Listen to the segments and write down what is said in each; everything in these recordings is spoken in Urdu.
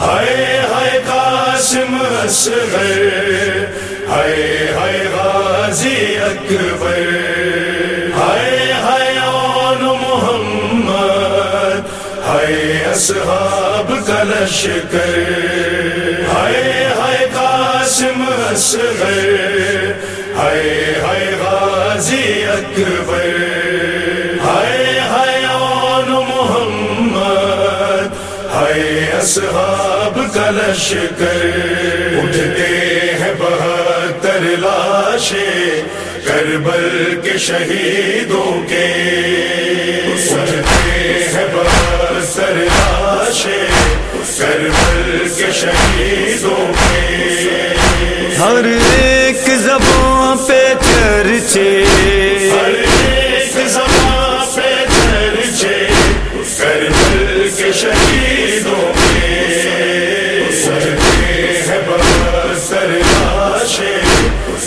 ہائے ہائے قاسم اصغر، ہائے ہائے غازی اکبر، ہائے ہائے آن محمد، ہائے اصحاب کا لشکر، ہائے ہائے قاسم اصغر، ہائے ہائے غازی اکبر، ہائے ہائے آن محمد، ہائے اصحاب کا لشکر اٹھتے ہیں بہتر لاشیں کربل کے شہیدوں کے۔ اٹھتے ہیں بہتر لاشیں کربل کے شہیدوں کے۔ ہر ایک زبان پہ چرچے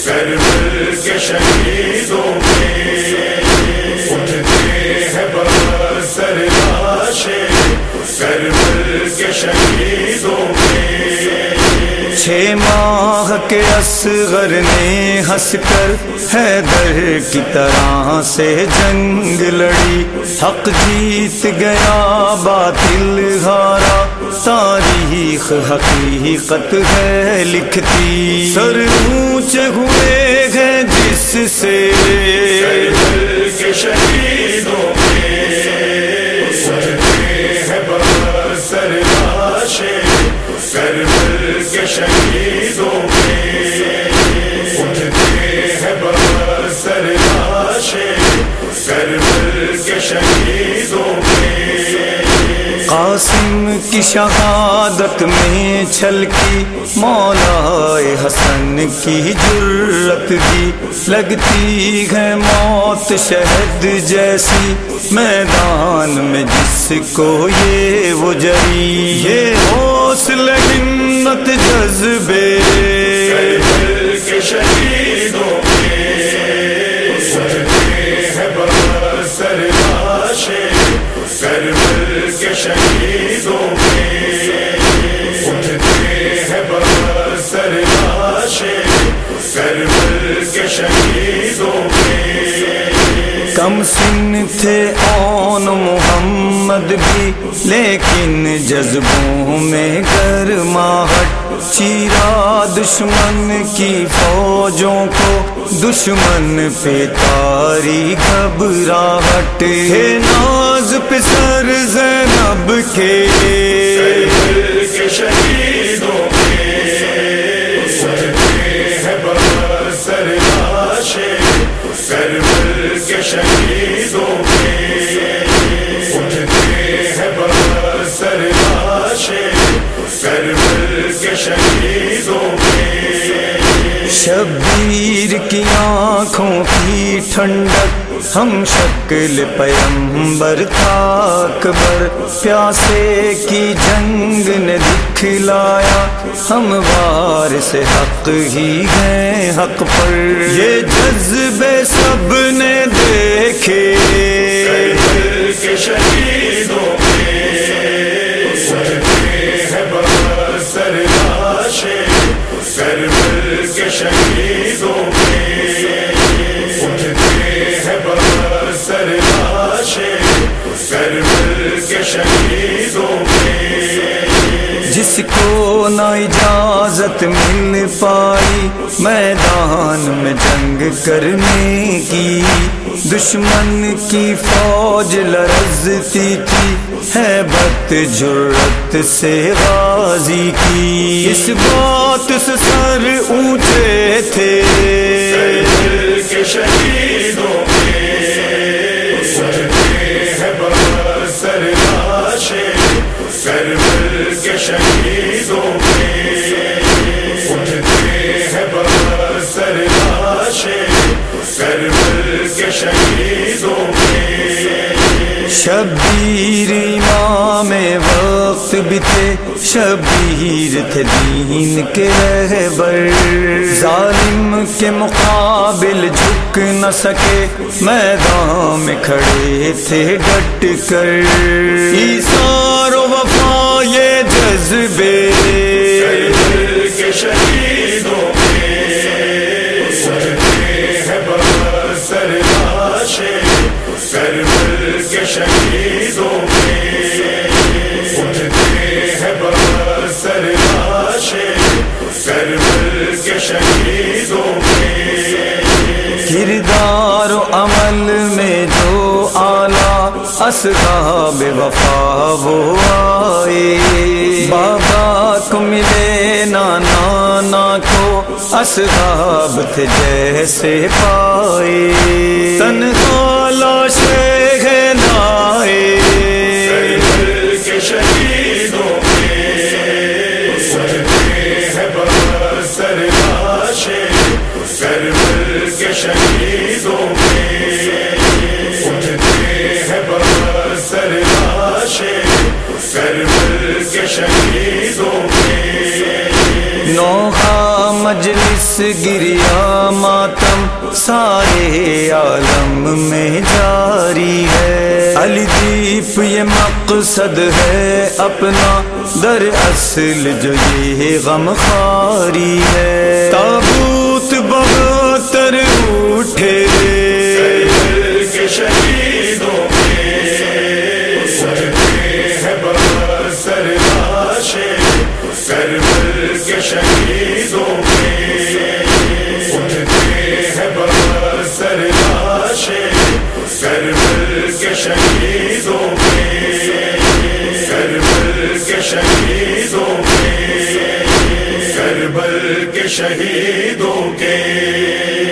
کے شہیدوں اٹھتے ہیں لاشیں کے شہیدوں چھ ماہ کے اصغر نے ہنس کر حیدر کی طرح سے جنگ لڑی، حق جیت گیا باطل ہارا۔ تاریخ حقیقت ہے لکھتی۔ سر اونچے ہوئے ہیں جس سے۔ کربل کے شہیدوں کے اٹھتے ہیں بہتر لاشیں کربل کربل کے قاسم کی شہادت میں چھلکی مولا حسن کی جرت بھی لگتی ہے موت شہد جیسی میدان میں جس کو یہ وہ جری۔ یہ حوصلہ ہمت جذبے۔ کے شہیدوں کے کم سن تھے اون محمد بھی، لیکن جذبوں میں گرماہٹ، چیرا دشمن کی فوجوں کو دشمن پہ تاری گھبراہٹ۔ ہے ناز پہ سر زینب کے شہیدوں شبیر کی آنکھوں کی ٹھنڈک، ہم شکل پیمبر تھا اکبر، پیاسے کی جنگ نے دکھلایا۔ ہم وار سے حق ہی گئے حق پر۔ یہ جذبے سب نے دیکھے۔ جس کو نہ اجازت مل پائی، میدان میں جنگ کرنے کی۔ دشمن کی فوج لرزتی تھی ہے بت جرت سے غازی کی۔ اس بات سے سر اونچے تھے۔ کربل بھی تھے شبیر تھے دین کے رہبر۔ ظالم کے مقابل جھک نہ سکے، میدان میں کھڑے تھے ڈٹ کر۔ ایسار کردار و عمل میں جو آلہ اصحاب وفا وہ آئے۔ بابا کو ملے نانا کو اصحاب تھے جیسے پائے۔ تنہا لاش ہے نائے۔ کربل شہیدوں کے شہیدوں مجلس گریا ماتم، سارے عالم میں جاری ہے۔ علی دیپ، یہ مقصد ہے اپنا در اصل جو یہ غم خاری ہے۔ تابوت بہتر اٹھے شہیدوں کے کربل کے شہیدوں کے کربل کے شہیدوں کے۔